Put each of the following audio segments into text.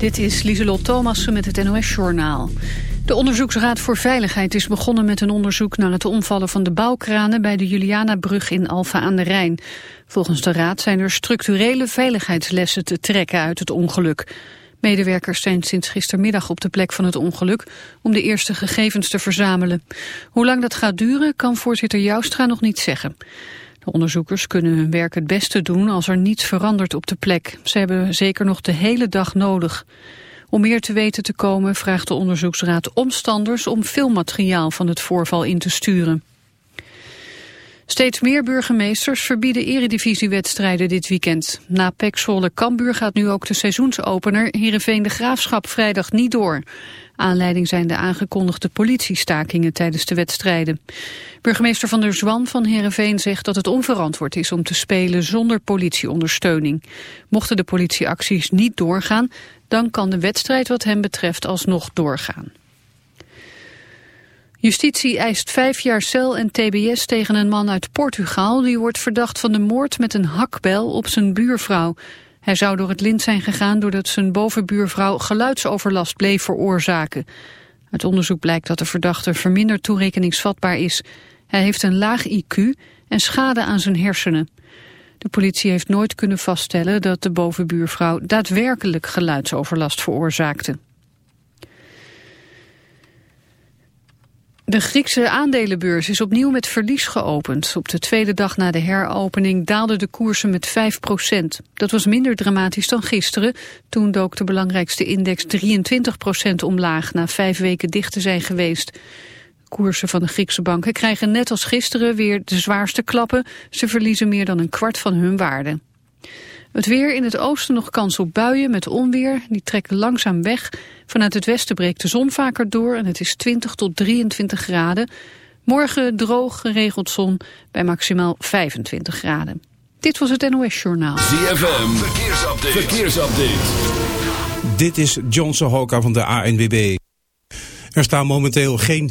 Dit is Lieselot Thomassen met het NOS-journaal. De Onderzoeksraad voor Veiligheid is begonnen met een onderzoek naar het omvallen van de bouwkranen bij de Julianabrug in Alfa aan de Rijn. Volgens de raad zijn er structurele veiligheidslessen te trekken uit het ongeluk. Medewerkers zijn sinds gistermiddag op de plek van het ongeluk om de eerste gegevens te verzamelen. Hoe lang dat gaat duren kan voorzitter Joustra nog niet zeggen. De onderzoekers kunnen hun werk het beste doen als er niets verandert op de plek. Ze hebben zeker nog de hele dag nodig. Om meer te weten te komen vraagt de onderzoeksraad omstanders om filmmateriaal van het voorval in te sturen. Steeds meer burgemeesters verbieden eredivisiewedstrijden dit weekend. Na Pek Zwolle Kambuur gaat nu ook de seizoensopener Heerenveen de Graafschap vrijdag niet door. Aanleiding zijn de aangekondigde politiestakingen tijdens de wedstrijden. Burgemeester Van der Zwan van Heerenveen zegt dat het onverantwoord is om te spelen zonder politieondersteuning. Mochten de politieacties niet doorgaan, dan kan de wedstrijd wat hem betreft alsnog doorgaan. Justitie eist vijf jaar cel en tbs tegen een man uit Portugal... die wordt verdacht van de moord met een hakbel op zijn buurvrouw. Hij zou door het lint zijn gegaan doordat zijn bovenbuurvrouw geluidsoverlast bleef veroorzaken. Uit onderzoek blijkt dat de verdachte verminderd toerekeningsvatbaar is. Hij heeft een laag IQ en schade aan zijn hersenen. De politie heeft nooit kunnen vaststellen dat de bovenbuurvrouw daadwerkelijk geluidsoverlast veroorzaakte. De Griekse aandelenbeurs is opnieuw met verlies geopend. Op de tweede dag na de heropening daalden de koersen met 5% Dat was minder dramatisch dan gisteren. Toen dook de belangrijkste index 23% omlaag... na vijf weken dicht te zijn geweest. Koersen van de Griekse banken krijgen net als gisteren weer de zwaarste klappen. Ze verliezen meer dan een kwart van hun waarde. Het weer in het oosten nog kans op buien met onweer. Die trekken langzaam weg. Vanuit het westen breekt de zon vaker door en het is 20 tot 23 graden. Morgen droog geregeld zon bij maximaal 25 graden. Dit was het NOS Journaal. ZFM, verkeersupdate. verkeersupdate. Dit is John Sohoka van de ANWB. Er staan momenteel geen...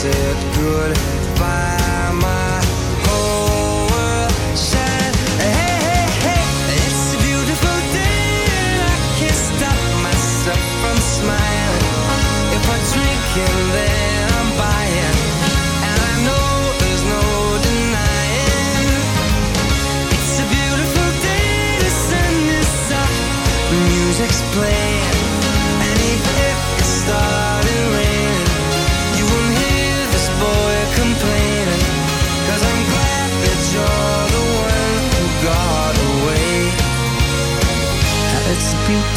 said goodbye. My whole world. Hey, hey, hey, it's a beautiful I can't stop myself from smiling. If I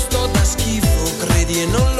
Sto da schifo, credi e non lo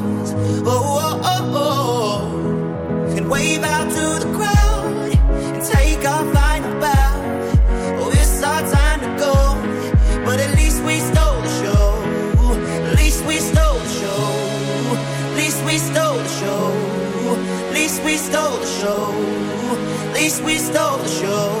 We stole the show.